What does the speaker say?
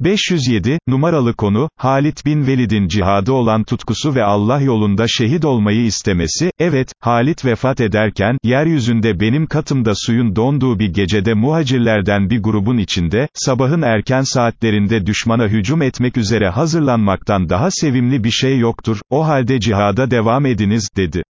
507, numaralı konu, Halit bin Velid'in cihadı olan tutkusu ve Allah yolunda şehit olmayı istemesi, evet, Halit vefat ederken, yeryüzünde benim katımda suyun donduğu bir gecede muhacirlerden bir grubun içinde, sabahın erken saatlerinde düşmana hücum etmek üzere hazırlanmaktan daha sevimli bir şey yoktur, o halde cihada devam ediniz, dedi.